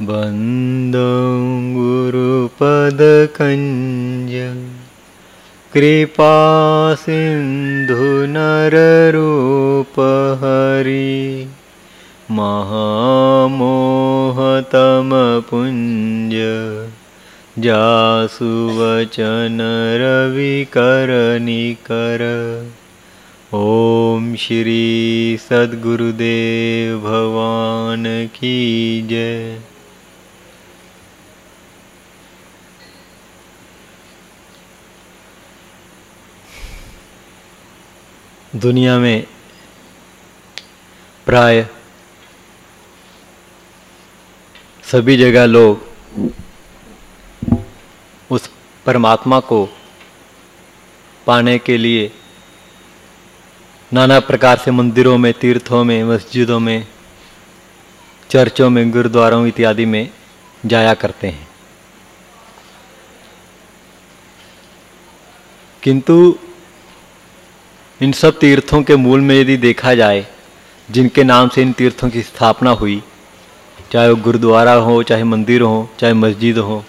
بند گنج کہروپری مہامتمپ جاسوچن روکرنی کری سد گروان کی ج دنیا میں پرائے سبھی جگہ لوگ اس پرماتما کو پانے کے لیے نانا پرکار سے مندروں میں، تیرتھوں میں، مسجدوں میں، چرچوں میں گرودواروں اتیادی میں جایا کرتے ہیں۔ کنتو ان سب تیرتھوں کے مول میں یدی دیکھا جائے، جن کے نام سے ان تیرتھوں کی استھاپنا ہوئی، چاہے وہ گرودوارا ہوں، چاہے مندر ہوں، چاہے مسجد ہوں،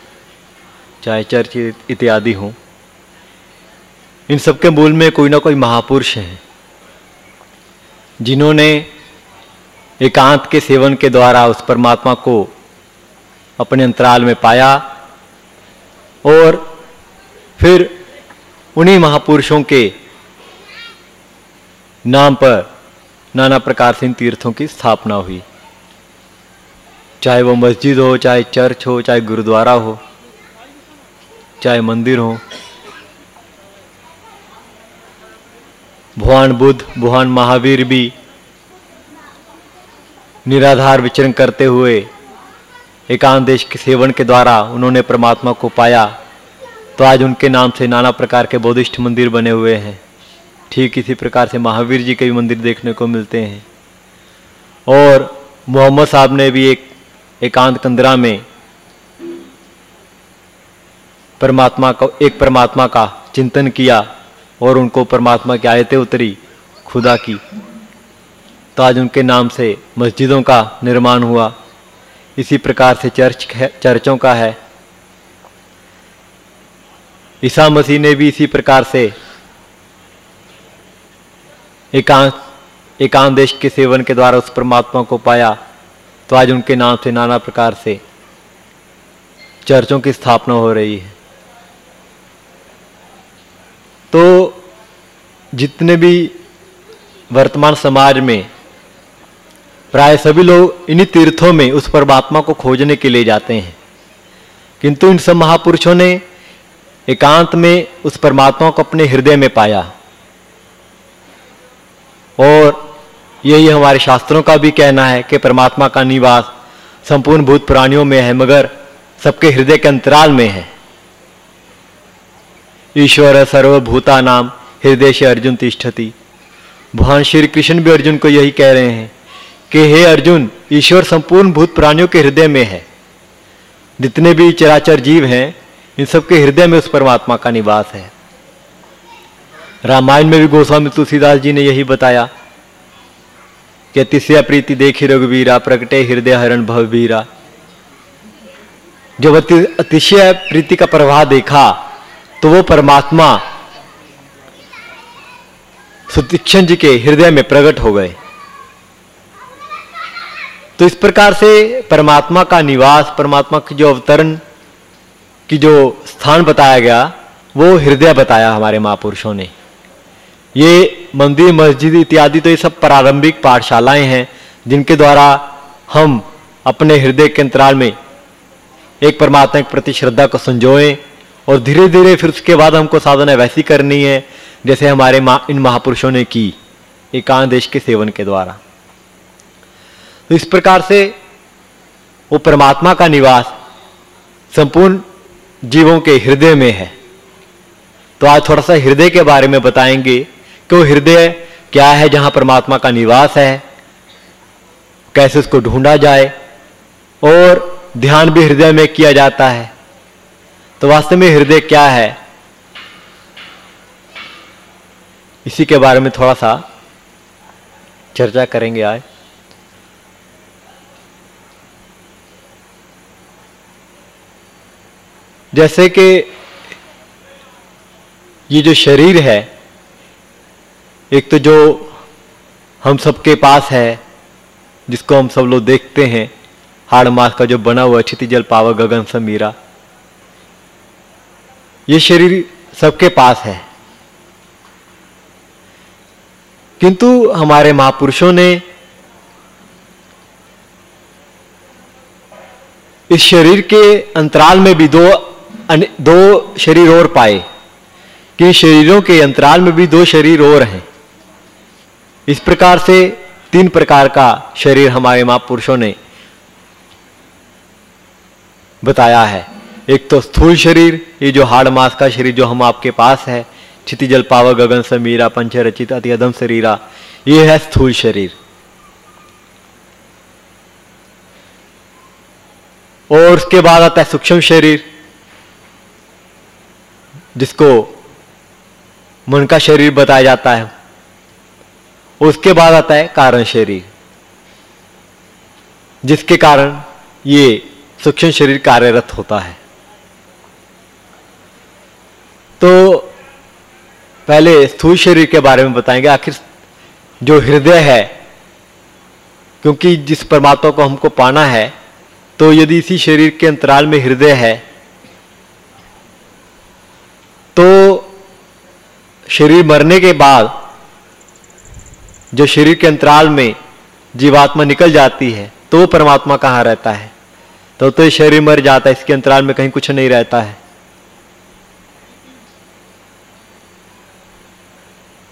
چاہے چرچ اتیادی ہوں، ان سب کے مول میں کوئی نہ کوئی مہاپرش ہیں، جنہوں نے ایکانت کے سیون کے دوارا اس پرماتما کو اپنے انترال میں پایا اور پھر انہی مہاپرشوں کے نام پر نانا پرکار سے تیوں کی استھاپنا ہوئی۔ چاہے وہ مسجد ہو، چاہے چرچ ہو، چاہے گرودوارا ہو، چاہے مندر ہو بان بدھ بہان مہاویر بھی نادھار وچرن کرتے ہوئے ایکان دش کے سیون کے دوارا انہوں نے پرماتما کو پایا۔ تو آج ان کے نام سے نانا پرکار کے بودھ مندر بنے ہوئے ہیں۔ ٹھیک اسی پرکار سے مہاویر جی کے بھی مندر دیکھنے کو ملتے ہیں۔ اور محمد صاحب نے بھی ایک ایکانت کندرا میں پرماتما کا، ایک پرماتما کا چنتن کیا اور ان کو پرماتما کی آیتیں اتری، خدا کی۔ تو آج ان کے نام سے مسجدوں کا نرمان ہوا۔ اسی پرکار سے چرچ چرچوں کا ہے۔ عیسیٰ مسیح نے بھی اسی پرکار سے ایکانت ایکاندیش کے سیون کے دوارا اس پرماتما کو پایا تو آج ان کے نام سے نانا پرکار سے چرچوں کی استھاپنا ہو رہی ہے تو جتنے بھی ورتمان سماج میں پرائے سبھی لوگ انہی تیرتھوں میں اس پرماتما کو کھوجنے کے لیے جاتے ہیں کنتو ان سب مہاپرشوں نے ایکانت میں اس پرماتما کو اپنے ہردے میں پایا اور یہی ہمارے شاستروں کا بھی کہنا ہے کہ پرماتما کا نواس سمپورن بھوت پرانیوں میں ہے، مگر سب کے ہردے کے انترال میں ہے۔ ایشور سرو بھوتا نام، ہردے سے ارجن تیشتی بھگوان شری کرشن بھی ارجن کو یہی کہہ رہے ہیں کہ ہے ارجن، ایشور سمپورن بھوت پرانیوں کے ہردے میں ہے۔ جتنے بھی چراچر جیو ہیں، ان سب کے ہردے میں اس پرماتما کا نواس ہے۔ رامائن میں بھی گوسوامی تلسی داس جی نے یہی بتایا کہ تیسرا پریتی دیکھی رگویرا پرگٹے ہردے ہرن بھو بیرا جب اتشیا پریتی کا پرواہ دیکھا تو وہ پرماتما ستیشن جی کے ہردے میں پرگٹ ہو گئے۔ تو اس پرکار سے پرماتما کا نواس، پرماتما کی جو اوترن، کی جو استھان بتایا گیا، وہ ہردے بتایا ہمارے مہاپرشوں نے۔ یہ مندر مسجد اتیادی تو یہ سب پرارمبک پاٹشالائیں ہیں جن کے دوارا ہم اپنے ہردے کے انترال میں ایک پرماتما کے پرتی شردھا کو سنجوئیں اور دھیرے دھیرے پھر اس کے بعد ہم کو سادھنا ویسی کرنی ہے جیسے ہمارے ان مہا پروشوں نے کی ایکان دیش کے سیون کے دوارا۔ تو اس پرکار سے وہ پرماتما کا نواس سمپورن جیووں کے ہردے میں ہے۔ تو آج تھوڑا سا ہردے کے بارے میں بتائیں گے کہ وہ ہردے کیا ہے جہاں پرماتما کا نواس ہے؟ کیسے اس کو ڈھونڈا جائے؟ اور دھیان بھی ہردے میں کیا جاتا ہے؟ تو واستو میں ہردے کیا ہے؟ اسی کے بارے میں تھوڑا سا چرچا کریں گے آج۔ جیسے کہ یہ جو شریر ہے ایک تو جو ہم سب کے پاس ہے، جس کو ہم سب لوگ دیکھتے ہیں، ہاڑ ماس کا جو بنا ہوا چھتی جل پاوا گگن سمیرا، یہ شریر سب کے پاس ہے۔ کنتو ہمارے مہاپروشوں نے اس شریر کے انترال میں بھی دو دو شریر اور پائے۔ کہ شریروں کے انترال میں بھی دو شریر اور ہیں۔ اس پرکار سے تین پرکار کا شریر ہمارے ماں پروشوں نے بتایا ہے۔ ایک تو ستھول شریر، یہ جو ہاڑ ماس کا شریر جو ہم آپ کے پاس ہے، چھتی جل پاوا گگن سمیرا، پنچ رچت اتی ادم شریرا یہ ہے ستھول شریر۔ اور اس کے بعد آتا ہے سکشم شریر، جس کو من کا شریر بتایا جاتا ہے۔ اس کے بعد آتا ہے کارن شریر جس کے کارن یہ سکشم شریر کاریہرت ہوتا ہے۔ تو پہلے استھول شریر کے بارے میں بتائیں گے، آخر جو ہردے ہے، کیونکہ جس پرماتما کو ہم کو پانا ہے، تو یدی اسی شریر کے انترال میں ہردے ہے، تو شریر مرنے کے بعد جو شریر کے انترال میں جیواتما نکل جاتی ہے، تو وہ پرماتما کہاں رہتا ہے؟ تو تو یہ شریر مر جاتا ہے، اس کے انترال میں کہیں کچھ نہیں رہتا ہے۔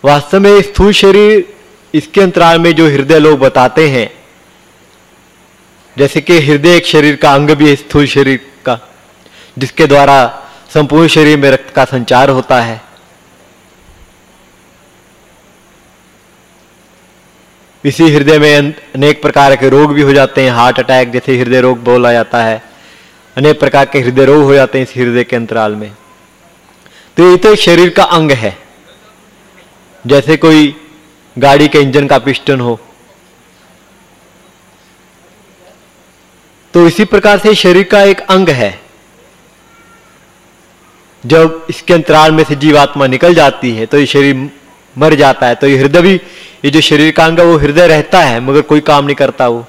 واستو میں استھول شریر اس کے انترال میں جو ہردے لوگ بتاتے ہیں، جیسے کہ ہردے ایک شریر کا انگ بھی ہے استھول شریر کا، جس کے دوارا سمپورن شریر میں رکت کا سنچار ہوتا ہے۔ اسی ہردے میں انیک پرکار کے روگ بھی ہو جاتے ہیں، ہارٹ اٹیک، جیسے ہردے روگ بولا جاتا ہے۔ انیک پرکار کے ہردے روگ ہو جاتے ہیں اس ہردے کے انترال میں۔ تو یہ تو ایک شریر کا انگ ہے۔ جیسے کوئی گاڑی کے انجن کا پسٹن ہو۔ تو اسی پرکار سے شریر کا ایک انگ ہے۔ جب اس کے انترال میں سے جیواتما نکل جاتی ہے تو یہ شریر مر جاتا ہے۔ تو یہ ہردے بھی یہ جو شریر کا انگ ہے وہ ہردے رہتا ہے، مگر کوئی کام نہیں کرتا وہ۔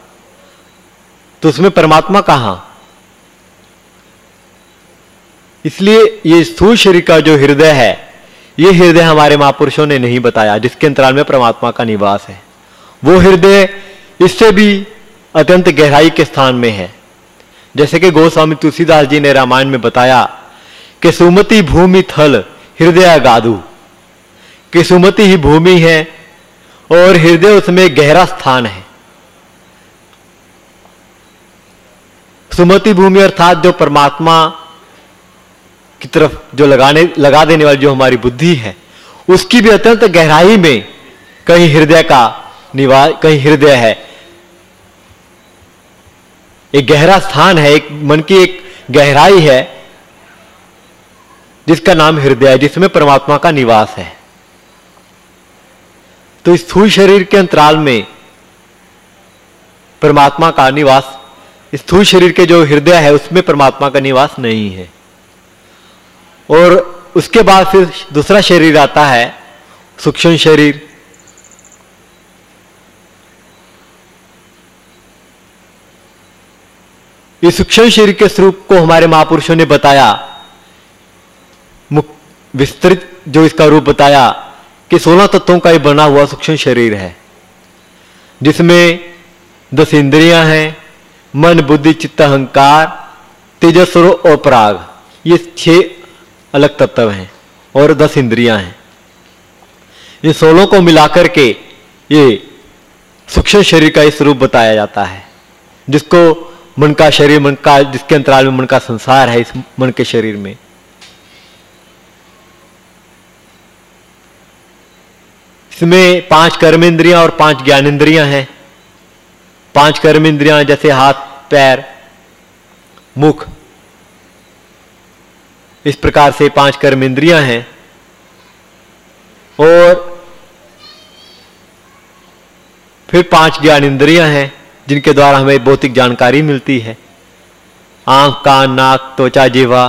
تو اس میں پرماتما کہاں؟ اس لیے یہ استھول شریر کا جو ہردے ہے، یہ ہردے ہمارے مہاپروشوں نے نہیں بتایا، جس کے انترال میں پرماتما کا نواس ہے۔ وہ ہردے اس سے بھی اتنت گہرائی کے استھان میں ہے۔ جیسے کہ گوسوامی تلسی داس جی نے رامائن میں بتایا کہ سومتی بھومی تھل ہردیا گادو۔ کہ سومتی ہی بھومی ہے اور ہردے اس میں گہرا استھان ہے۔ سمتی بھومی ارتھات جو پرماتما کی طرف جو لگانے، لگا دینے والی جو ہماری بدھی ہے، اس کی بھی اتنت گہرائی میں کہیں ہردے کا نواس کہیں ہردے ہے۔ ایک گہرا استھان ہے، ایک من کی ایک گہرائی ہے، جس کا نام ہردے ہے، جس میں پرماتما کا نواس ہے۔ تو اس تھول شریر کے انترال میں پرماتما کا نواس، اس تھول شریر کے جو ہردے ہے اس میں پرماتما کا نواس نہیں ہے۔ اور اس کے بعد پھر دوسرا شریر آتا ہے سکشم شریر۔ اس سکشم شریر کے سوروپ کو ہمارے مہاپروشوں نے بتایا وسترت جو اس کا روپ بتایا کہ سولہ تتووں کا یہ بنا ہوا سکشم شریر ہے، جس میں دس اندریاں ہیں، من بدھی چت، اہنکار تیجسور اور پراگ، یہ چھ الگ تتو ہیں اور دس اندریاں ہیں۔ ان سولوں کو ملا کر کے یہ سکشم شریر کا یہ سوروپ بتایا جاتا ہے، جس کو من کا شریر، من کا، جس کے انترال میں من کا سنسار ہے، اس من کے شریر میں۔ اس میں پانچ کرمندریاں اور پانچ گیانندریاں ہیں۔ پانچ کرم اندریاں جیسے ہاتھ، پیر، مکھ۔ اس پرکار سے پانچ کرمندریاں ہیں۔ اور پھر پانچ گیانندریاں ہیں جن کے دوارا ہمیں بھوتک جانکاری ملتی ہے۔ آنکھ کا ناک، توچا، جیوا۔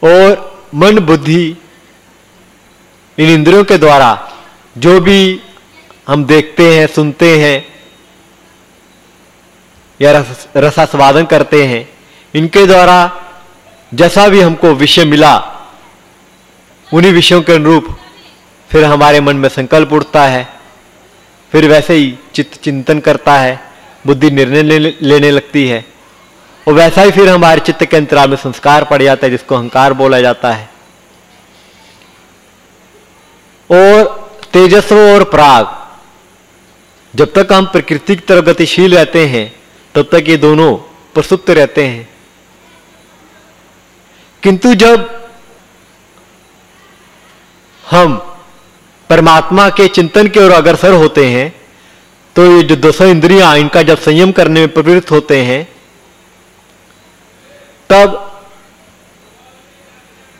اور من، بدھی۔ ان اندروں کے دوارا جو بھی ہم دیکھتے ہیں، سنتے ہیں یا رساسوادن کرتے ہیں، ان کے دوارا جیسا بھی ہم کو وشے ملا، انہی وشوں کے انروپ پھر ہمارے من میں سنکلپ اٹھتا ہے، پھر ویسے ہی چت چنتن کرتا ہے، بدھی نرنے لینے لگتی ہے۔ اور ویسا ہی پھر ہمارے چت کے انترال میں سنسکار پڑ جاتا ہے، جس کو ہنکار بولا جاتا ہے۔ اور تیجسو اور پراگ۔ جب تک ہم پرکرتی کی طرف گتیشیل رہتے ہیں، تب تک یہ دونوں پرسپت رہتے ہیں۔ کنتو جب ہم پرماتما کے چنتن کی اور اگرسر ہوتے ہیں، تو یہ جو دسو اندریاں ان کا جب سنیم کرنے میں پروت ہوتے ہیں، تب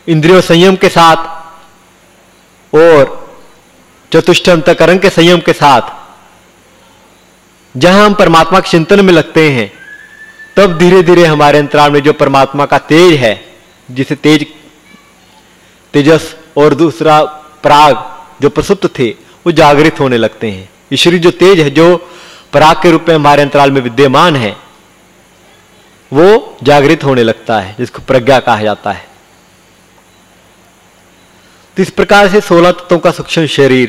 اندریوں سنیم کے ساتھ اور چتشٹم تکرنگ کے سیم کے ساتھ جہاں ہم پرماتما کے چنتن میں لگتے ہیں، تب دھیرے دھیرے ہمارے انترال میں جو پرماتما کا تیج ہے، جسے تیج تیجس اور دوسرا پراگ جو پرسپت تھے، وہ جاگرت ہونے لگتے ہیں۔ ایشوری جو تیج ہے، جو پراگ کے روپ میں ہمارے انترال میں ودیمان ہے، وہ جاگرت ہونے لگتا ہے، جس کو پرگیا کہا جاتا ہے۔ تو اس پرکار سے سولہ تتوں کا سکشم شریر۔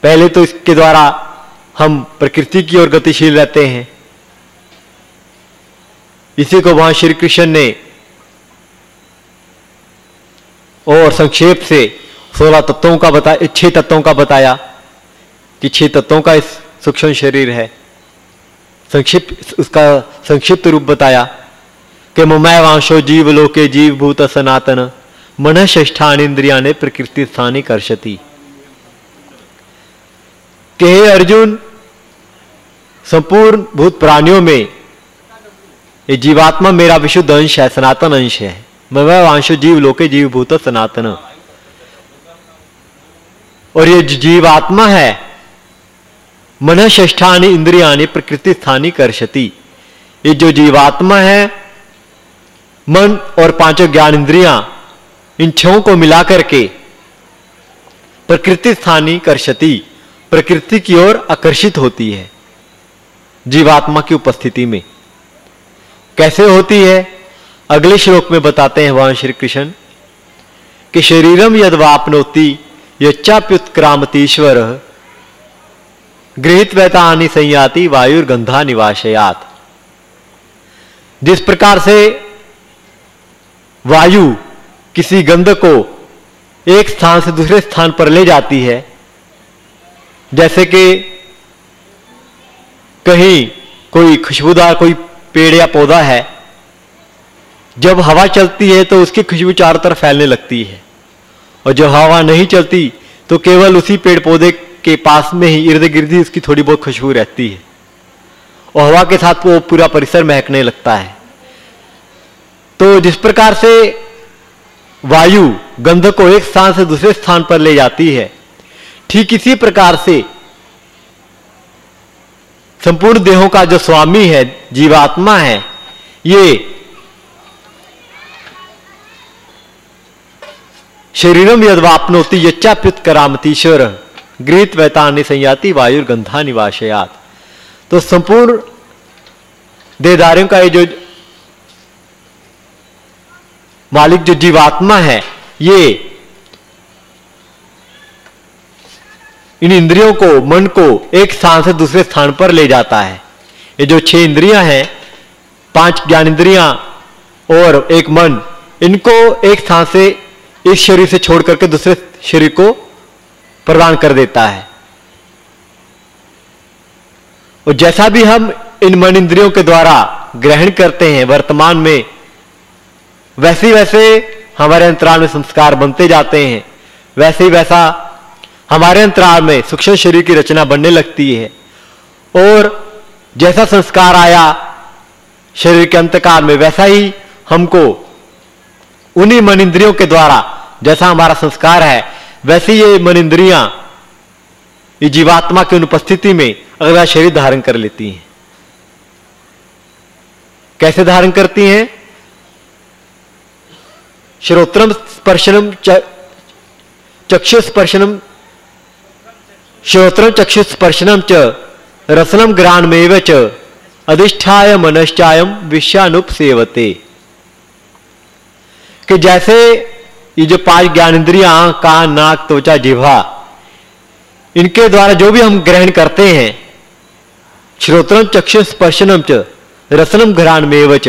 پہلے تو اس کے دوارا ہم پرکرتی کی اور گتیشیل رہتے ہیں۔ اسی کو وہاں شری کرشن نے اور سنکشیپ سے سولہ تتوں کا بتایا چھ تتوں کا بتایا کہ چھ تتوں کا اس سوکشم شریر ہے۔ سنکشپ اس کا سنکشپت روپ بتایا کہ ممائے وانشو جیو لوکے جیو بھوت سناتن۔ منشا اندریا نے پرکرتھانی کرشتی ارجن سنت پرا میں یہ جیواتما میرا وش ہے سناتنش ہے جیو بھوت سناتن اور یہ جیواتما ہے منشاانی ان پرکرستھانی کرشتی یہ جو جیواتما ہے من اور پانچوں جان اندریاں ان چھوں کو ملا کر کے پرکرتی تھانی کرشتی، پرکرتی کی اور آکرشت ہوتی ہے جیواتما کی اپستھتی میں۔ کیسے ہوتی ہے؟ اگلے شلوک میں بتاتے ہیں بھگوان شری کرشن کہ شریرم ید واپنوتی یچاپیت کرامتیشور گرہت ویتانی سیاتی وایور گندھا نواشیات۔ جس پرکار سے وایو کسی گند کو ایک ستھان سے دوسرے ستھان پر لے جاتی ہے۔ جیسے کہ کہیں کوئی خوشبودار کوئی پیڑ یا پودا ہے، جب ہوا چلتی ہے تو اس کی خوشبو چاروں طرف پھیلنے لگتی ہے۔ اور جب ہوا نہیں چلتی تو کیول اسی پیڑ پودے کے پاس میں ہی ارد گرد اس کی تھوڑی بہت خوشبو رہتی ہے۔ اور ہوا کے ساتھ وہ پورا پریسر مہکنے لگتا ہے۔ تو جس پرکار سے وایو گندھ کو ایک ستھان سے دوسرے ستھان پر لے جاتی ہے۔ ٹھیک اسی پرکار سے سمپورن دیہوں کا جو سوامی ہے، جیواتما ہے، یہ شریرم ید واپنوتی یچاپیت کرامتیشور گریت ویتانی سیاتی وایور گندھا نواشیات۔ تو سمپورن دیہداریوں کا یہ جو مالک جو جیواتما ہے یہ ان اندریوں کو، من کو ایک سان سے دوسرے سان پر لے جاتا ہے۔ یہ جو چھ اندریاں ہیں، پانچ گیان اندریاں اور ایک من، ان کو ایک سان سے اس شریر سے چھوڑ کر کے دوسرے شریر کو پردان کر دیتا ہے۔ اور جیسا بھی ہم ان من اندریوں کے دوارا گرہن کرتے ہیں، ورتمان میں ویسے ویسے ہمارے انترال میں سنسکار بنتے جاتے ہیں۔ ویسے ہی ویسا ہمارے انترال میں سوکشم شریر کی رچنا بننے لگتی ہے۔ اور جیسا سنسکار آیا شریر کے انتکال میں، ویسا ہی ہم کو انہی منندریوں کے دوارا جیسا ہمارا سنسکار ہے ویسی یہ منندریاں یہ جیواتما کی انپستتی میں اگلا شریر دھارن کر لیتی ہیں۔ کیسے دھارن کرتی ہیں؟ شروترم سپرشنم چکش سپرشنم شروترم چکش سپرشنم چ رسنم گرانمیو چ ادھشٹھائے منشچائم وشانوپ سیوتے کہ جیسے یہ جو پانچ گیانندریاں کان ناک توچا جیوا ان کے دوارا جو بھی ہم گرہن کرتے ہیں شروترم چکش سپرشنم چ رسنم گران گرانمیو چ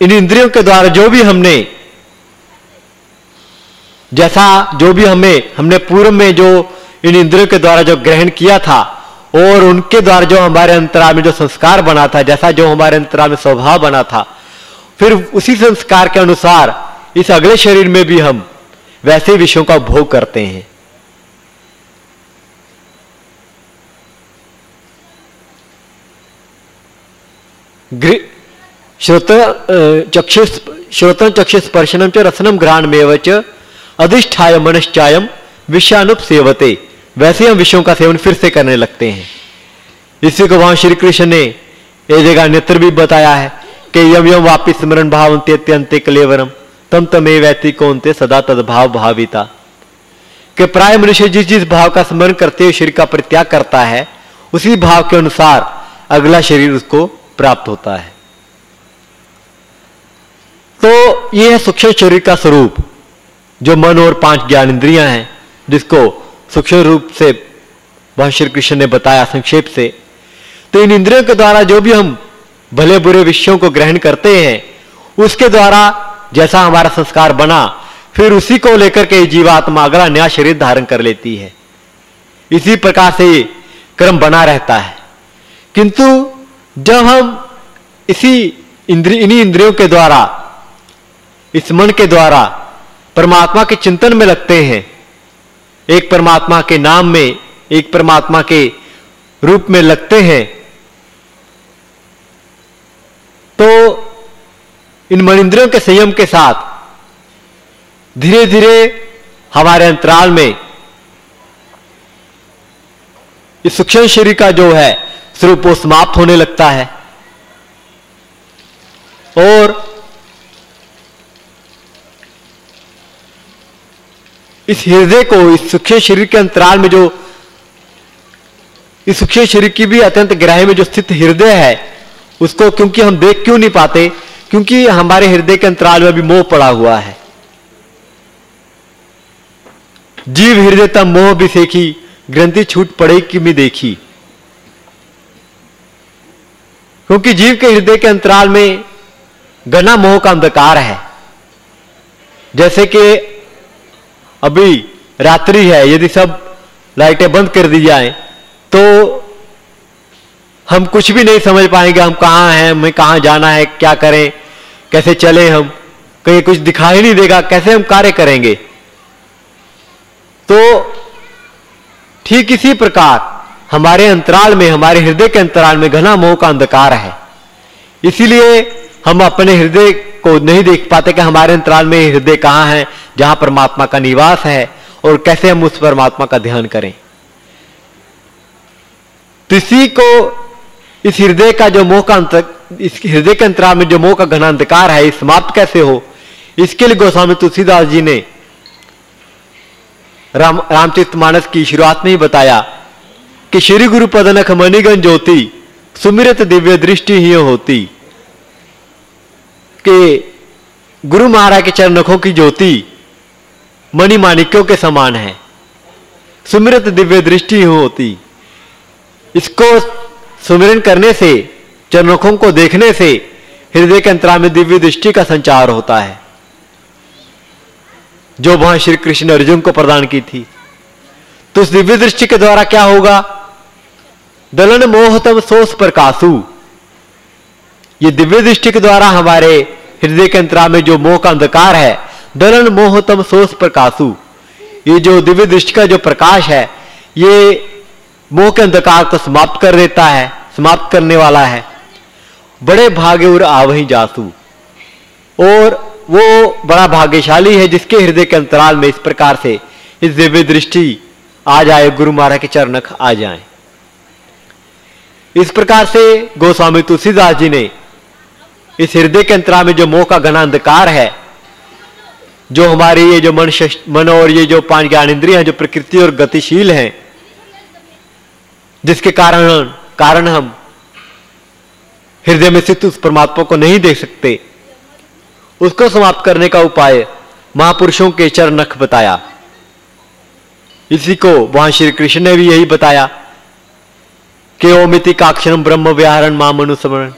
ان اندریوں کے دوارا جو بھی ہم نے جیسا جو بھی ہمیں ہم نے پورم میں جو ان اندریوں کے دوارا جو گرہن کیا تھا اور ان کے دوارا جو ہمارے انترا میں جو سنسکار بنا تھا جیسا جو ہمارے انترا میں سوبھاؤ بنا تھا پھر اسی سنسکار کے انوسار اس اگلے شریر میں بھی ہم ویسے وشوں کا بھوگ کرتے ہیں ویسے ہم لگتے ہیں بتایا ہے کہ یم یوم واپس من انتہے اتنت کلے تم تمہیں کو انتہے سدا تداؤ بھاویتا کہ پرائ منشی جس بھاؤ کا سمر کرتے ہوئے شریر کا پرتیاگ کرتا ہے اسی بھاؤ کے انسار اگلا شریر اس کو پراپت ہوتا ہے۔ تو یہ ہے سوکشم شریر کا سروپ، جو من اور پانچ گیانندریاں ہیں، جس کو سوکشم روپ سے بہت شری کرشن نے بتایا سنکشیپ سے۔ تو ان اندروں کے دوارا جو بھی ہم بھلے برے وشیوں کو گرہن کرتے ہیں، اس کے دوارا جیسا ہمارا سنسکار بنا، پھر اسی کو لے کر کے جیواتما اگلا نیا شریر دھارن کر لیتی ہے۔ اسی پرکار سے کرم بنا رہتا ہے۔ کنتو جب ہم اسی اندری انہیں اندریوں کے دوارا، اس من کے دوارا پرماتما کے چنتن میں لگتے ہیں۔ ایک پرماتما کے نام میں، ایک پرماتما کے روپ میں لگتے ہیں۔ تو ان منندروں کے سیم کے ساتھ دھیرے دھیرے ہمارے انترال میں، اس سوکشم شریر کا جو ہے صرف وہ سماپت ہونے لگتا ہے۔ اور اس ہردے کو، اس سکھے شریر کے انترال میں جو، اس سکھے شریر کی بھی اتنت گرہ میں جو ست ہردے ہے اس کو کیونکہ ہم دیکھ کیوں نہیں پاتے، کیونکہ ہمارے ہردے کے انترال میں بھی موہ پڑا ہوا ہے۔ جیو ہردے تم موہ بھی سیکھی، گرنتھی چھوٹ پڑے کی بھی دیکھی۔ کیونکہ جیو کے ہردے کے انترال میں گنا موہ کا اندھکار ہے۔ جیسے کہ ابھی راتری ہے یعنی سب لائٹیں بند کر دی جائیں، تو ہم کچھ بھی نہیں سمجھ پائیں گے ہم کہاں ہیں، ہمیں کہاں جانا ہے، کیا کریں، کیسے چلیں ہم، کہیں کچھ دکھائی نہیں دے گا، کیسے ہم کاریہ کریں گے۔ تو ٹھیک اسی پرکار ہمارے انترال میں، ہمارے ہردے کے انترال میں گھنا موہ کا اندھکار ہے۔ اسی لیے ہم اپنے ہردے کو نہیں دیکھ پاتے کہ ہمارے انترال میں ہردے کہاں ہیں، جہاں پرماتما کا نواس ہے اور کیسے ہم اس پرماتما کا دھیان کریں۔ تو اسی کو اس ہردے کا جو موہ کا اس ہردے کے انترال میں جو موہ کا گھنا اندکار ہے، یہ سماپت کیسے ہو؟ اس کے لیے گوسوامی تلسی داس جی نے رام رام چیت مانس کی شروعات میں ہی بتایا کہ شری گرو پدن منی گنج ہوتی سمرت دیویہ درشٹی ہی ہوتی کہ گرو مہارا کے چرنکھوں کی جوتی منی مانکوں کے سمان ہے سمرت دیویہ درشٹی ہی ہوتی اس کو سمرن کرنے سے چرنکھوں کو دیکھنے سے ہردے کے انترا میں دیوی دشٹی کا سنچار ہوتا ہے جو وہاں شری کرشن ارجن کو پردان کی تھی تو اس دیوی درشٹی کے دوارا کیا ہوگا؟ دلن موہتم سوس پرکاسو یہ دیوی درشٹی کے دوارا ہمارے ہردے کے انترا میں جو موہ کا اندھکار ہے، دلن موہتم سوس پرکاسو یہ جو دیوی درشٹی کا جو پرکاش ہے، یہ موہ کے اندھکار کو سماپت کر دیتا ہے، سماپت کرنے والا ہے۔ بڑے بھاگے اور آوہی جاسو۔ اور وہ بڑا بھاگیشالی ہے جس کے ہردے کے انترال میں اس پرکار سے اس دیوی درشٹی آ جائے، گرو مہاراج کے چرنک آ جائیں۔ اس پرکار سے گوسوامی تلسی داس جی نے اس ہردے کے انترا میں جو موہ کا گھنا اندھکار ہے، جو ہماری یہ جو من من اور یہ جو پانچ گیانندری ہیں، جو پرکرتی اور گتیشیل ہیں، جس کے کارن کارن ہم ہردے میں ست اس پرماتما کو نہیں دیکھ سکتے۔ اس کو سماپت کرنے کا اپائے مہاپرشوں کے چرنک بتایا۔ اسی کو وہاں شری کرشن نے بھی یہی بتایا کہ اومتی کاکشرم برہم ویارن مام انسمرن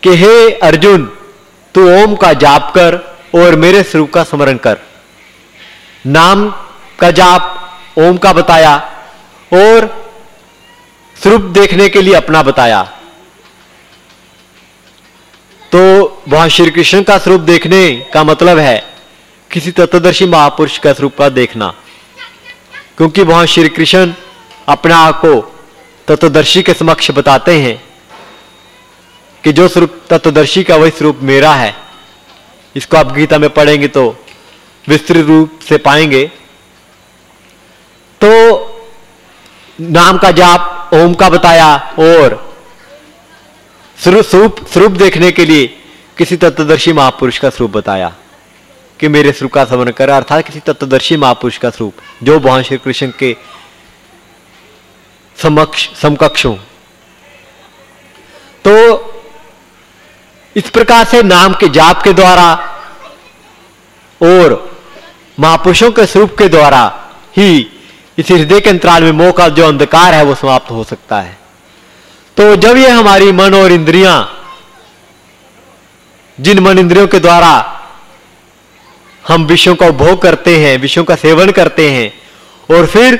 کہ ہے ارجن، تو اوم کا جاپ کر اور میرے سروپ کا سمرن کر۔ نام کا جاپ اوم کا بتایا اور سروپ دیکھنے کے لیے اپنا بتایا۔ تو وہاں شری کرشن کا سروپ دیکھنے کا مطلب ہے کسی تتدرشی مہاپرش کا سروپ کا دیکھنا۔ کیونکہ وہاں شری کرشن اپنے آپ کو تتودرشی کے سمکش بتاتے ہیں کہ جو سروپ تتودرشی کا وہی سروپ میرا ہے، اس کو آپ گیتا میں پڑھیں گے تو وستر روپ سے پائیں گے۔ تو نام کا جاپ، اوم کا بتایا اور سروپ سروپ دیکھنے کے لیے کسی تتودرشی مہاپروش کا سروپ بتایا۔ میرے سروپ کا سمر کرتی تتدرشی مہاپر کا سروپ جو بنانے کے نام کے جاپ کے دورا اور مہپر کے سروپ کے دوارا ہی اس ہردے کے انترال میں مو کا جو ادکار ہے، وہ سماپت ہو سکتا ہے۔ تو جب یہ ہماری من اور اندریاں، جن من اندروں کے دورا ہم وشوں کا بھوگ کرتے ہیں، وشوں کا سیون کرتے ہیں۔ اور پھر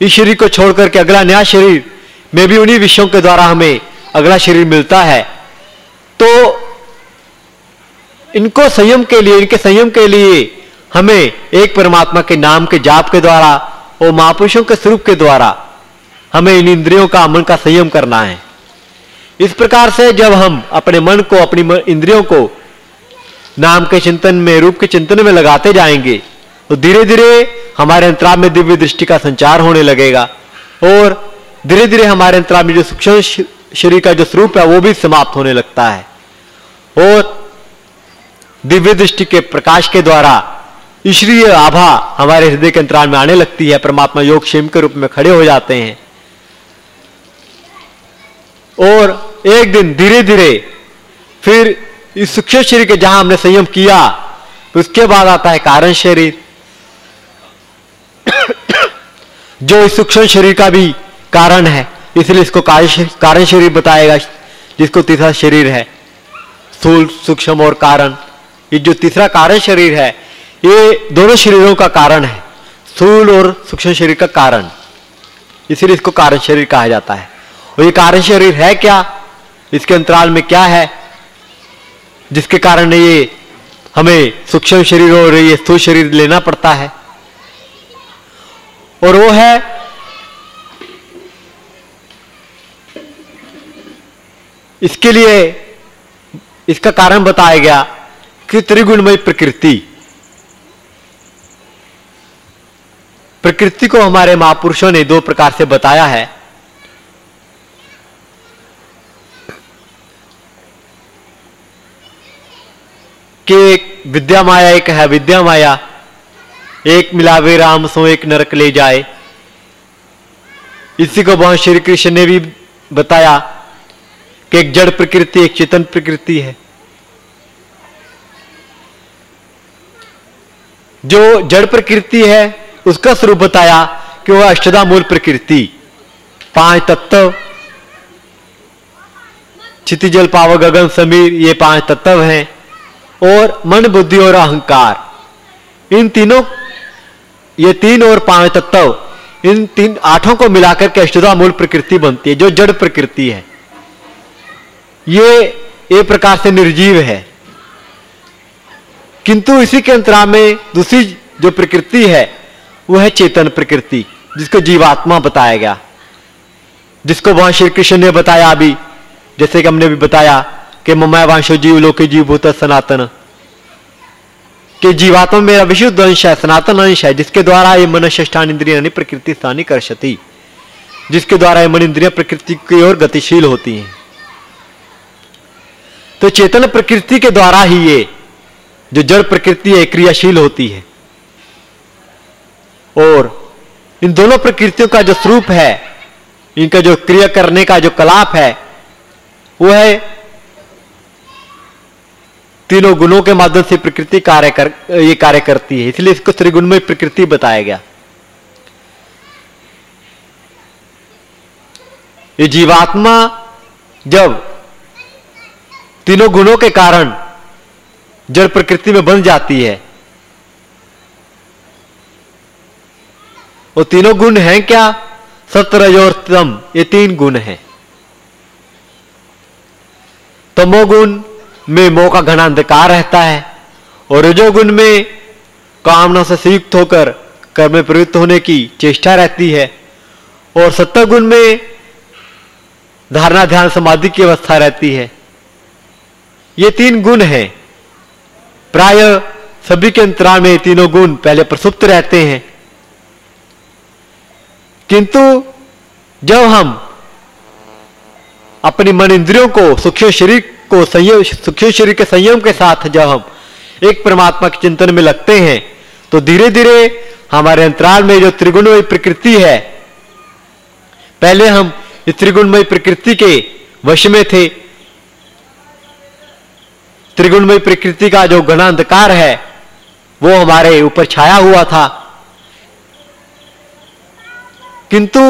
اس شریر کو چھوڑ کر کے اگلا نیا شریر، میں بھی انہی وشوں کے دوارا ہمیں اگلا شریر ملتا ہے۔ تو ان کو سیم کے لیے، ان کے سیم کے لیے ہمیں ایک پرماتما کے نام کے جاپ کے دوارا اور مہاپروشوں کے سروپ کے دوارا ہمیں ان اندریوں کا من کا سیم کرنا ہے۔ اس پرکار سے جب ہم اپنے من کو، اپنی اندریوں کو نام کے چنتن میں، روپ کے چنتن میں لگاتے جائیں گے۔ تو دھیرے دھیرے ہمارے انتراب میں دیویہ دشٹی کا سنچار ہونے لگے گا۔ اور دھیرے دھیرے ہمارے انتراب میں جو سوکشم شریر کا جو سروپ ہے، وہ بھی سماپت ہونے لگتا ہے۔ اور دیویہ دشٹی کے پرکاش کے دوارا ایشوریہ آبھا ہمارے ہردے کے انترال میں آنے لگتی ہے۔ پرماتما یوگ شیم کے روپ میں کھڑے ہو جاتے ہیں۔ اور ایک دن دھیرے دھیرے پھر اس سوکھے شریر کے جہاں ہم نے سیم کیا اس کے بعد آتا ہے کارن شریر جو اس سوکھم شریر کا بھی کارن ہے، اس لیے اس کو کارن شریر بتائے گا، جس کو تیسرا شریر ہے۔ سول سوکشم اور کارن۔ یہ جو تیسرا کارن شریر ہے، یہ دونوں شریروں کا کارن ہے۔ سول اور سوکشم شریر کا کارن۔ اس لیے اس کو کارن شریر کہا جاتا ہے۔ اور یہ کارن شریر ہے کیا؟ اس کے انترال میں کیا ہے؟ جس کے کارن یہ ہمیں سوکشم شریر اور یہ ستھول شریر لینا پڑتا ہے۔ اور وہ ہے اس کے لیے اس کا کارن بتایا گیا کہ ترگنمئی پرکرتی۔ پرکرتی کو ہمارے مہاپروشوں نے دو پرکار سے بتایا ہے۔ کہ ودیا مایا، ایک ہے ودیا مایا۔ ایک ملاوے رام سو ایک نرک لے جائے۔ اسی کو بہت شری کرشن نے بھی بتایا کہ ایک جڑ پرکرتی، ایک چیتن پرکرتی ہے۔ جو جڑ پرکرتی ہے، اس کا سروپ بتایا کہ وہ اشدا مول پرکرتی۔ پانچ تتو۔ چھتی جل پاو گگن سمیر، یہ پانچ تتو ہیں۔ اور من بدھی اور اہنکار۔ ان تینوں، یہ تین اور پانچ تتو، ان تین آٹھوں کو ملا کر کے اشتدا مول پرکرتی بنتی ہے، جو جڑ پرکرتی ہے۔ یہ ایک پرکار سے نرجیو ہے۔ کنتو اسی کے انترا میں دوسری جو پرکرتی ہے، وہ ہے چیتن پرکرتی، جس کو جیواتما بتایا گیا۔ جس کو وہاں شری کرشن نے بتایا ابھی، جیسے کہ ہم نے بھی بتایا کہ ممائے وانشو جیو لوکی جیو بھوت سناتن۔ کہ جیواتم میرا وشد انش ہے سناتن انش ہے جس کے دوارا یہ من ششٹان اندریاں یعنی پرکرتی ستانی کرشتی جس کے دوارا یہ من اندریاں پرکرتی کی اور گتیشیل ہوتی ہیں۔ تو چیتن پرکرتی کے دوارا ہی یہ، جو جڑ پرکرتی ہے، کریاشیل ہوتی ہے۔ اور ان دونوں پرکرتیوں کا جو سروپ ہے، ان کا جو کریا کرنے کا جو کلاپ ہے، وہ ہے تینوں گنوں کے مادھیم سے پرکرتی کر, یہ کاریہ کرتی ہے اس لیے اس کو ترگن میں پرکرتی بتایا گیا۔ یہ جیواتما جب تینوں گنوں کے کارن جڑ پرکرتی میں بن جاتی ہے وہ تینوں گن ہیں کیا؟ سترج اور تم یہ تین گن ہیں۔ تمو گن میں موہ کا گھنا اندھکار رہتا ہے اور رجو گن میں کامنا سے سیکت ہو کر کرم پروت ہونے کی چیشٹا رہتی ہے اور ستر گن میں دھارنا دھیان سمادھی کی اوستھا رہتی ہے۔ یہ تین گن ہیں۔ پرائے سبھی کے انترا میں تینوں گن پہلے پرسپت رہتے ہیں۔ کنتو جب ہم اپنی من اندروں کو سوکھم شریر کو سنیم کے سنیم کے ساتھ جب ہم ایک پرماتما کے چنتن میں لگتے ہیں، تو دھیرے دھیرے ہمارے انترال میں جو ترگنمئی پرکرتی ہے، پہلے ہم اس ترگنمئی پرکرتی کے وش میں تھے۔ ترگنمئی پرکرتی کا جو گھنا اندھکار ہے، وہ ہمارے اوپر چھایا ہوا تھا۔ کنتو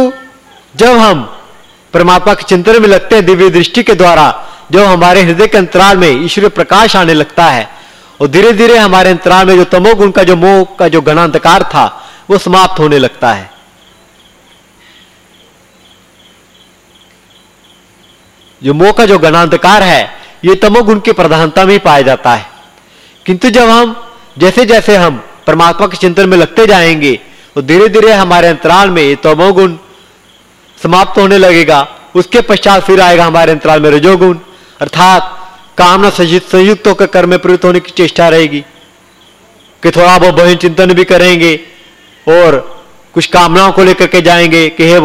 جب ہم پرماتما کے چنتن میں لگتے ہیں، دیوی درشٹی کے دوارا جو ہمارے ہردے کے انترال میں ایشور پرکاش آنے لگتا ہے اور دھیرے دھیرے ہمارے انترال میں جو تمو گن کا جو موہ کا جو گناندکار تھا، وہ سماپت ہونے لگتا ہے۔ جو موہ کا جو گناندکار ہے، یہ تمو گن کی پردھانتا میں ہی پایا جاتا ہے۔ کنتو جب ہم جیسے جیسے ہم پرماتما کے چنتن میں لگتے جائیں گے، تو دھیرے دھیرے ہمارے انترال میں یہ تموگن سماپت ہونے لگے گا۔ اس کے پشچات پھر آئے گا ہمارے انترال میں رجوگن۔ کامنا کرنے کی چیشا رہے گی۔ کہ تھوڑا بہت چنتن بھی کریں گے اور کچھ کام کو لے کر کے جائیں گے کہ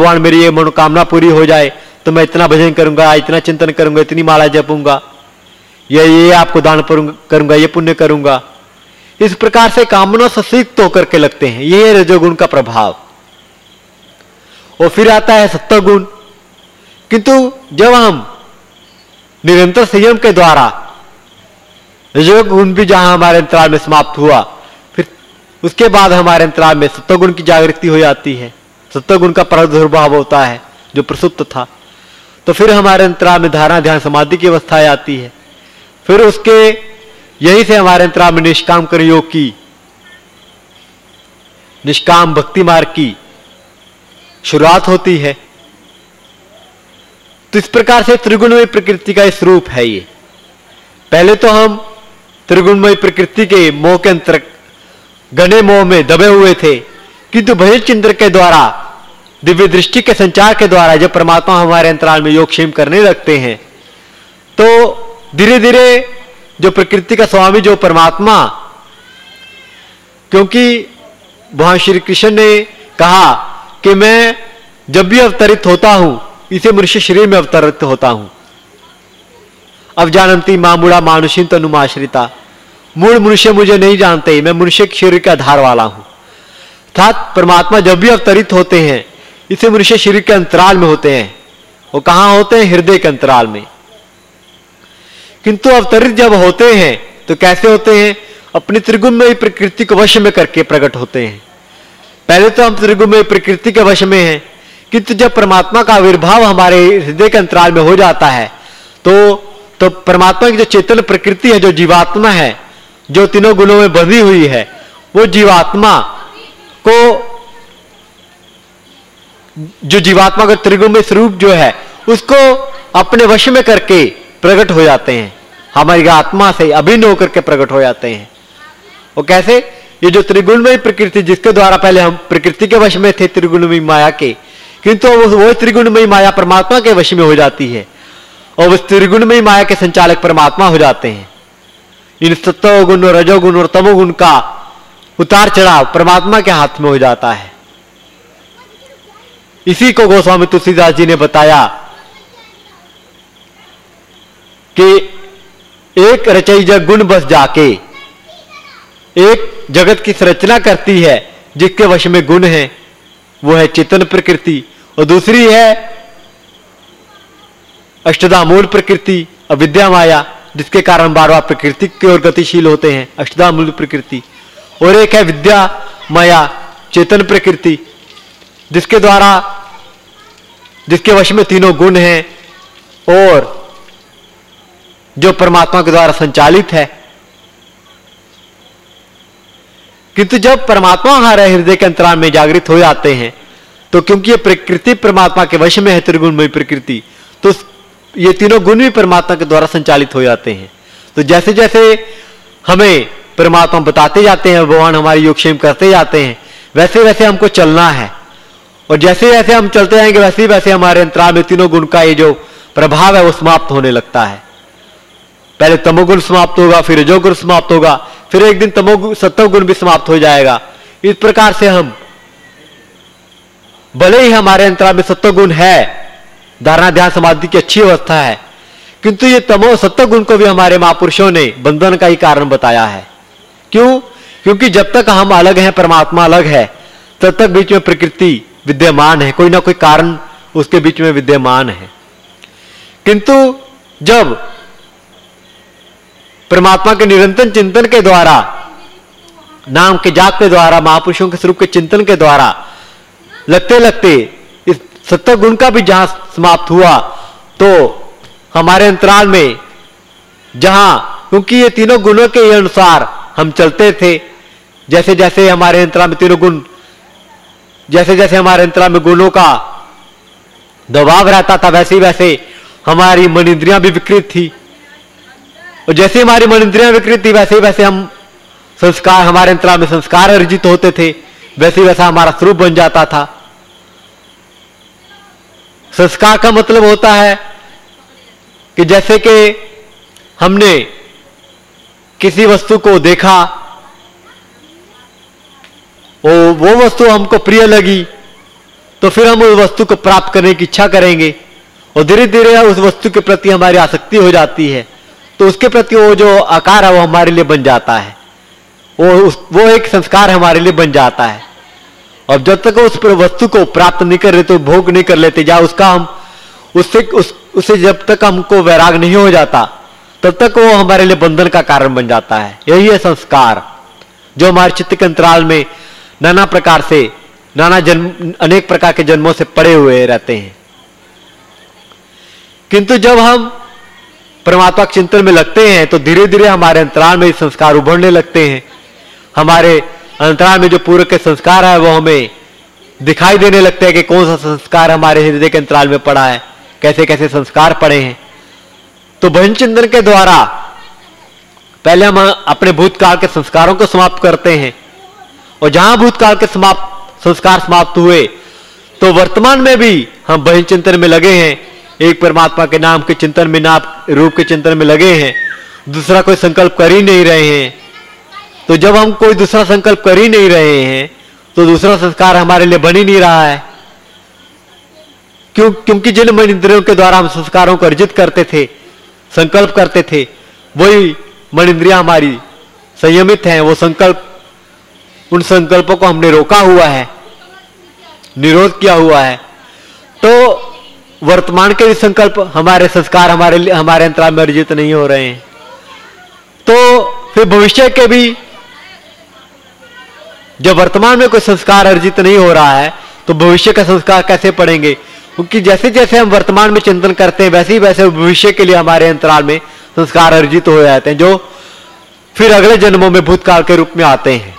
منوکام پوری ہو جائے تو میں اتنا بجن کروں گا، اتنا چنتن کروں گا، اتنی مالا جپوں گا۔ یا یہ آپ کو دان کروں گا، یہ پُنیہ کروں گا۔ اس پرکار سے کامنا سس کے لگتے ہیں۔ یہ رجو گن کا پرو اور پھر آتا ہے ستو جب ہم نرنتر سیم کے دوارا۔ رجوگ گن بھی جہاں ہمارے انتظار میں سماپت ہوا۔ پھر اس کے بعد ہمارے انتظار میں ستو گن کی جاگرتی ہو جاتی ہے۔ ستو گن کا پردربھاؤ ہوتا ہے، جو پرسپت تھا۔ تو پھر ہمارے انتظار میں دھارنا دھیان سمادھی کی اوستھا آتی ہے۔ پھر اس کے یہیں سے ہمارے انتظار میں نشکام کر یوگ کی۔ نشکام بھکتی مار کی۔ شروعات ہوتی ہے۔ تو اس پرکار سے ترگنمئی پرکرتی کا اس روپ ہے یہ۔ پہلے تو ہم ترگنمئی پرکرتی کے موہ کے انترگت گنے موہ میں دبے ہوئے تھے۔ کنتو بھجن چندر کے دوارا دیوی درشٹی کے سنچار کے دوارا جب پرماتما ہمارے انترال میں یوگشیم کرنے لگتے ہیں، تو دھیرے دھیرے جو پرکرتی کا سوامی، جو پرماتما، کیونکہ وہاں شری کرشن نے کہا کہ میں جب بھی اوترت ہوتا ہوں پیچھے مرشد شریف میں اوترت ہوتا ہوں اب جانتی ماں مڑا مانوشن تو نماشرتا منشی مجھے نہیں جانتے میں منشی شریر کا آدھار والا ہوں تھات پرماتما جب بھی اوترت ہوتے ہیں اسے منشی شریر کے انترال میں ہوتے ہیں وہ کہاں ہوتے ہیں ہردے کے انترال میں کنتو اوترت جب ہوتے ہیں تو کیسے ہوتے ہیں اپنی ترگن میں پرکرتی کو وش میں کر کے پرگٹ ہوتے ہیں پہلے تو ہم ترگن میں پرکرتی کے وش میں ہیں کیونکہ جب پرماتما کا آویربھاو ہمارے ہردے کے انترال میں ہو جاتا ہے، تو تو پرماتما کی جو چیتن پرکرتی ہے، جو جیواتما ہے، جو تینوں گنوں میں بندھی ہوئی ہے، وہ جیواتما کو جو جیواتما کا ترگم سروپ جو ہے، اس کو اپنے وش میں کر کے پرگٹ ہو جاتے ہیں۔ ہماری آتما سے ابھن ہو کر کے پرگٹ ہو جاتے ہیں۔ وہ کیسے؟ یہ جو ترگنمئی پرکرتی، جس کے دوارا پہلے ہم پرکرتی کے وش میں تھے ترگنمئی مایا کے وہ ترگی مایا پرماتم کے وش میں ہو جاتی ہے اور ترگن کے سنچالک پر جاتے ہیں۔ یعنی ان ستو گنج گن اور تمو گن کا اتار چڑھاؤ پر ہاتھ میں ہو جاتا ہے۔ اسی کو گوسوامی تلسی داس جی نے بتایا کہ ایک رچ گن بس جا کے ایک جگت کی سرچنا کرتی ہے جس کے وش میں گن ہے وہ ہے چیتن پرکرتی اور دوسری ہے اشٹدامول پرکرتی اودیا مایا جس کے کارن بار بار پرکرتی کی اور گتیشیل ہوتے ہیں، اشٹدامول پرکرتی۔ اور ایک ہے ودیا مایا چیتن پرکرتی، جس کے دوارا، جس کے وش میں تینوں گن ہیں اور جو پرماتما کے دوارا سنچالت ہے جب پرماتما ہمارے ہردے کے انترال میں جاگرت ہو جاتے ہیں، تو کیونکہ یہ پرکتی پرماتم کے وش میں ترگی پرکر تو یہ تینوں گن بھی پرماتما کے دوارا سنچالت ہو جاتے ہیں۔ تو جیسے جیسے ہمیں پرماتما بتاتے جاتے ہیں، بھگوان ہمارے یوگ کرتے جاتے ہیں، ویسے ویسے ہم کو چلنا ہے۔ اور جیسے جیسے ہم چلتے رہیں گے، ویسے ویسے ہمارے اترال میں تینوں گن کا یہ جو پربھاو ہے، وہ سماپت ہونے لگتا ہے۔ پہلے تمو گن سماپت ہوگا، پھر رجو گن سماپت ہوگا، پھر ایک دن تمو ستو گن بھی سماپت ہو جائے گا۔ اس پرکار سے ہم بھلے ہی ہمارے انترہ میں ستو گن ہے۔ دھارنا دھیان سمادھی کی اچھی اوستھا ہے۔ کنتو یہ تمو ستو گن کو بھی ہمارے مہاپرشوں نے بندھن کا ہی کارن بتایا ہے۔ کیوں؟ کیونکہ جب تک ہم الگ ہیں، پرماتما الگ ہے، تب تک بیچ میں پرکرتی ودیمان ہے۔ کوئی نہ کوئی کارن اس کے بیچ میں ودیمان ہے۔ کنتو جب پرما کے نرتر چنتن کے دوارا، نام کے جاپ کے دوارا مہا پہ چنتن کے دورا لگتے لگتے گن کا بھی جہاں سماپت ہوا، تو ہمارے انترال میں جہاں، کیونکہ یہ تینوں گنوں کے انسار ہم چلتے تھے، جیسے جیسے ہمارے انترال میں تینوں گن، جیسے جیسے ہمارے انترا میں گنوں کا دباؤ رہتا تھا، ویسے ویسے ہماری منندریاں بھی وکرت تھی۔ اور جیسے ہماری من اندریاں وکرت تھی، ویسے ہی ویسے ہم سنسکار، ہمارے انترا میں سنسکار ارجت ہوتے تھے۔ ویسے ہی ویسا ہمارا سروپ بن جاتا تھا۔ سنسکار کا مطلب ہوتا ہے کہ جیسے کہ ہم نے کسی وستو کو دیکھا وہ وستو ہم کو پریہ لگی، تو پھر ہم اس وستو کو پراپت کرنے کی اچھا کریں گے۔ اور دھیرے دھیرے اس وستو کے پرتی ہماری آسکتی ہو جاتی ہے۔ تو اس کے پرتی وہ جو آکار ہے وہ ہمارے لیے بن جاتا ہے۔ وہ وہ ایک سنسکار ہمارے لیے بن جاتا ہے۔ اور جب تک اس پر وستو کو پراپت نہیں کر لیتے بھوگ نہیں کر لیتے یا اس کا ہم اس سے اس, اسے جب تک ہم کو ویراگ نہیں ہو جاتا تب تک وہ ہمارے لیے بندھن کا کارن بن جاتا ہے۔ یہی ہے سنسکار جو ہمارے چت کے انترال میں نانا پرکار سے نانا جنم انیک پرکار کے جنموں سے پڑے ہوئے رہتے ہیں۔ کنتو جب ہم چن میں لگتے ہیں تو دھیرے دھیرے ہمارے لگتے ہیں ہمارے دکھائی دینے لگتے ہیں کہ کون سا ہمارے ہر پڑا ہے کیسے کیسے پڑے ہیں تو بہن چنتن کے دوارا پہلے ہم اپنے بھوت کا سنسکاروں کو سماپت کرتے ہیں اور جہاں بھوت کاپت ہوئے تو ورتمان میں بھی ہم بہن چنتن میں لگے ہیں ایک پرماتما کے نام کے چنتن میں ناپ روپ کے چنتن میں لگے ہیں، دوسرا کوئی سنکلپ کر ہی نہیں رہے ہیں۔ تو جب ہم کوئی دوسرا سنکلپ کر ہی نہیں رہے ہیں، تو دوسرا سنسکار ہمارے لیے بن ہی نہیں رہا ہے۔ کیوں کیونکہ جن منندروں کے دوارا ہم سنسکاروں کو ارجت کرتے تھے، سنکلپ کرتے تھے، وہی منندریاں ہماری سیمت ہیں۔ وہ سنکلپ ان سنکلپوں کو ہم نے روکا ہوا ہے نروھ کیا ہوا ہے۔ تو ورتمان کے بھی سنکلپ ہمارے سنسکار، ہمارے ہمارے انترال میں ارجت نہیں ہو رہے ہیں۔ تو پھر بھوشیہ کے بھی جب ورتمان میں کوئی سنسکار ارجت نہیں ہو رہا ہے، تو بھوشیہ کا سنسکار کیسے پڑھیں گے؟ کیونکہ جیسے جیسے ہم ورتمان میں چنتن کرتے ہیں، ویسے ہی ویسے بھوشیہ کے لیے ہمارے انترال میں سنسکار ارجت ہو جاتے ہیں، جو پھر اگلے جنموں میں بھوت کال کے روپ میں آتے ہیں۔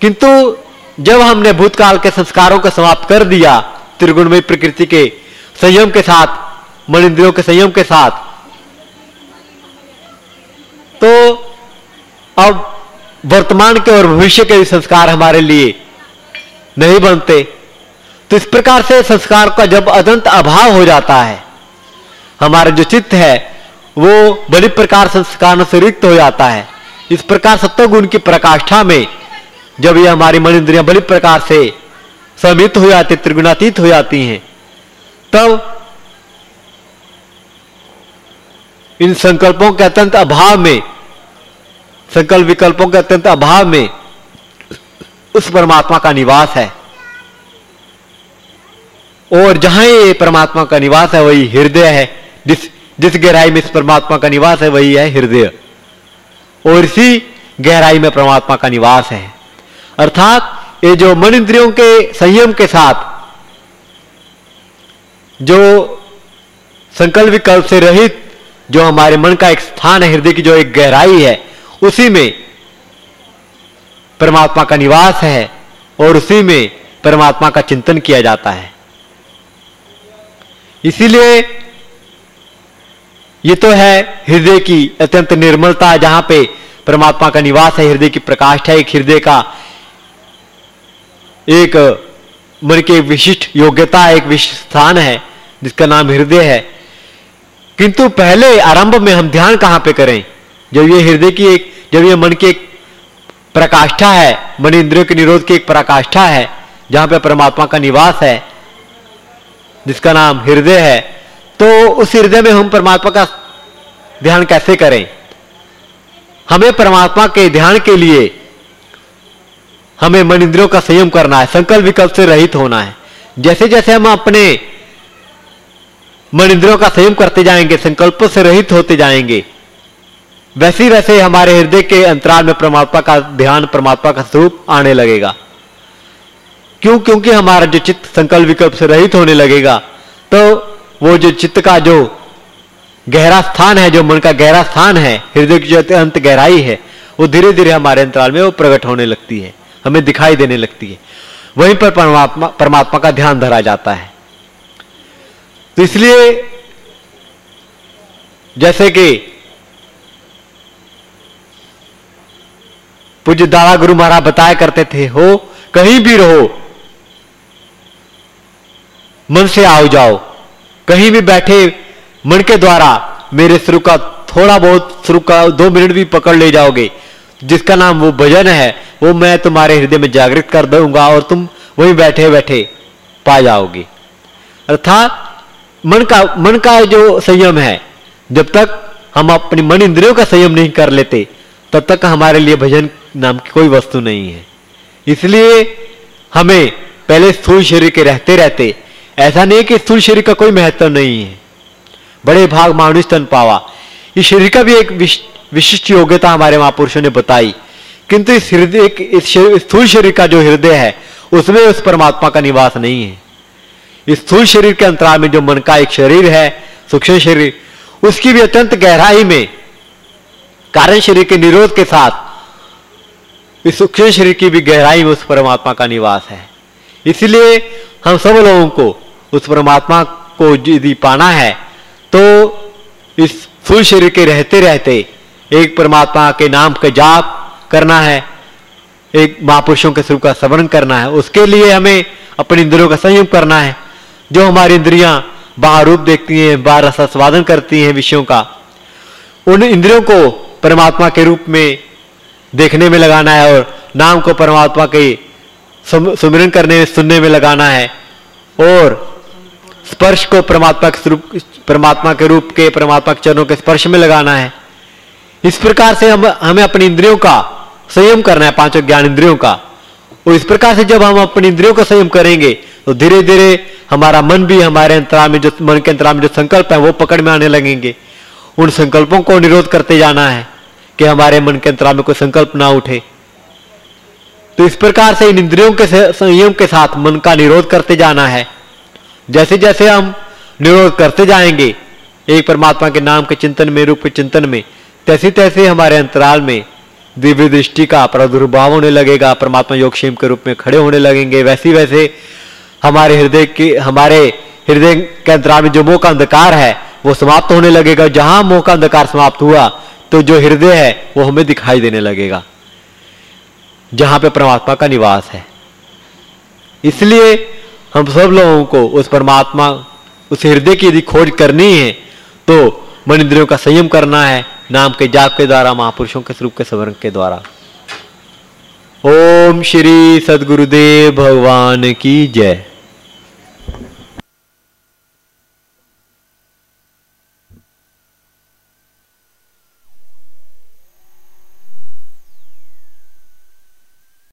کنتو جب ہم نے بھوت کال کے سنسکاروں کو سماپت کر دیا ترگنمئی پرکرتی کے سنم کے ساتھ من اندروں کے سنم کے ساتھ تو اب ورتمان کے اور بھوشیہ کے بھی سنسکار ہمارے لیے نہیں بنتے تو اس پرکار سے سنسکار کا جب ادنت ابھاؤ ہو جاتا ہے ہمارا جو چت ہے وہ بڑی پرکار سنسکاروں سے رکت ہو جاتا ہے اس پرکار ستو گن کی پرکاشٹھا میں جب یہ ہماری من اندریاں بڑی پرکار سے سمت ہو جاتے ترگناتیت ہو جاتی ہیں۔ تب ان سنکلپوں کے اتنت ابھاؤ میں سنکلپ وکلپوں کے اتنت ابھاؤ میں اس پرماتما کا نواس ہے۔ اور جہاں یہ پرماتما کا نواس ہے، وہی ہردے ہے۔ جس جس گہرائی میں اس پرماتما کا نواس ہے، وہی ہے ہردے۔ اور اسی گہرائی میں پرماتما کا نواس ہے۔ ارتھات جو من اندروں کے سیم کے ساتھ جو کلپ سے رہت جو ہمارے من کا ایک ہردی کی جو ایک گہرائی ہے، اسی میں پرماتم کا نواس ہے اور اسی میں پرماتما کا چنتن کیا جاتا ہے۔ اسی لیے یہ تو ہے ہردے کی اتنت نملتا جہاں پہ پرماتما کا نواس ہے ہردے کی پرکاش ہے ایک ہردے کا ایک من کے وشٹ یوگیتا ایک وشٹ استھان ہے، جس کا نام ہردے ہے۔ کنتو پہلے آرمب میں ہم دھیان کہاں پہ کریں؟ جب یہ ہردے کی ایک جب یہ من کی ایک پرکاشٹھا ہے، من اندروں کے نیروز کی ایک پرکاشٹھا ہے، جہاں پہ پرماتما کا نواس ہے، جس کا نام ہردے ہے۔ تو اس ہردے میں ہم پرماتما کا دھیان کیسے کریں؟ ہمیں پرماتما کے دھیان کے لیے ہمیں من اندروں کا سیم کرنا ہے، سنکل وکلپ سے رہت ہونا ہے۔ جیسے جیسے ہم اپنے من اندروں کا سیم کرتے جائیں گے، سنکلپوں سے رہت ہوتے جائیں گے، ویسے ویسے ہمارے ہردے کے انترال میں پرماتما کا دھیان، پرماتما کا سوپ آنے لگے گا۔ کیوں؟ کیونکہ ہمارا جو چت سنکل وکلپ سے رہت ہونے لگے گا، تو وہ جو چت کا جو گہرا ستھان ہے، جو من کا گہرا ستھان ہے، ہردے کی جو انت گہرائی ہے، وہ دھیرے دھیرے ہمارے انترال میں وہ پرگٹ ہونے لگتی ہے۔ ہمیں دکھائی دینے لگتی ہے۔ وہیں پر پرماتما کا دھیان دھرا جاتا ہے۔ تو اس لیے جیسے کہ پوج دادا گرو مہاراج بتایا کرتے تھے، ہو، کہیں بھی رہو، من سے آؤ جاؤ۔ کہیں بھی بیٹھے من کے دوارا، میرے سرو کا تھوڑا بہت، سرو کا دو منٹ بھی پکڑ لے جاؤ گے۔ جس کا نام وہ بھجن ہے، وہ میں تمہارے ہردے میں جاگرت کر دوں گا اور تم وہیں بیٹھے بیٹھے پا جاؤ گے۔ ارتھا، من کا من کا جو سیم ہے، جب تک ہم اپنی من اندروں کا سیم نہیں کر لیتے، تب تک ہمارے لیے بھجن نام کی کوئی وستو نہیں ہے۔ اس لیے ہمیں پہلے ستھول شریر کے رہتے رہتے، ایسا نہیں کہ ستھول شریر کا کوئی مہتو نہیں ہے۔ بڑے بھاگ مانوش تن پاوا۔ یہ شریر کا بھی ایک وششٹ یوگیتا ہمارے مہاپرشوں نے بتائی کنتو اس ہردے استھول شریر کا جو ہردے ہے اس میں اس پرماتما کا نواس نہیں ہے استھول شریر کے انترال میں جو من کا ایک شریر ہے سوکشم شریر اس کی بھی اتنت گہرائی میں کارن شریر کے نیروز کے ساتھ اس سوکشم شریر کی بھی گہرائی میں اس پرماتما کا نواس ہے اسی لیے ہم سب لوگوں کو اس پرماتما کو پانا ہے تو اس فل شریر کے رہتے رہتے ایک پرماتما کے نام کا جاپ کرنا ہے، ایک مہاپرشوں کے سروپ کا سمرن کرنا ہے۔ اس کے لیے ہمیں اپنے اندروں کا سنجم کرنا ہے، جو ہماری اندریاں باہر روپ دیکھتی ہیں باہر رسا سوادن کرتی ہیں وشیوں کا۔ ان اندریوں کو پرماتما کے روپ میں دیکھنے میں لگانا ہے اور نام کو پرماتما کے سمرن کرنے میں، سننے میں لگانا ہے۔ اور اسپرش کو پرماتما کے پرماتما کے روپ کے، پرماتما کے چرنوں کے اسپرش میں لگانا ہے۔ اس پرکار سے ہم ہمیں اپنی اندریوں کا سیم کرنا ہے، پانچوں گیان اندریوں کا۔ اور اس پرکار سے جب ہم اپنی اندریوں کا سیم کریں گے، تو دھیرے دھیرے ہمارا من بھی، ہمارے انترا میں جو من کے انترا میں جو سنکلپ ہیں، وہ پکڑ میں آنے لگیں گے۔ ان سنکلپوں کو نروھ کرتے جانا ہے کہ ہمارے من کے انترا میں کوئی سنکلپ نہ اٹھے۔ تو اس پرکار سے ان اندریوں کے سیم کے ساتھ من کا نروھ کرتے جانا ہے۔ جیسے جیسے ہم نروھ کرتے جائیں گے، ایک پرماتما کے نام کے چنتن میں، روپ چنتن میں ہمارے اترال میں دشی کا پرا دھاؤ ہونے لگے گا پرمتم کے روپ میں کھڑے ہونے لگیں گے۔ ویسی ویسے ہمارے ہردے کے ہمارے ہر جو مو کا ہے، وہ سماپت ہونے لگے گا۔ جہاں موہ کا دھکار سماپت ہوا، تو جو ہردے ہے، وہ ہمیں دکھائی دینے لگے گا، جہاں پہ پرماتما کا نواس ہے۔ اس لیے ہم سب لوگوں کو اس پرماتما، اس ہردے کی یعنی کھوج کرنی ہے، تو من اندروں کا سیم کرنا ہے نام کے جاپ کے دوارا، مہاپروشوں کے سروپ کے سورنگ کے دوارا۔ اوم شری سدگردیو بھگوان کی جے۔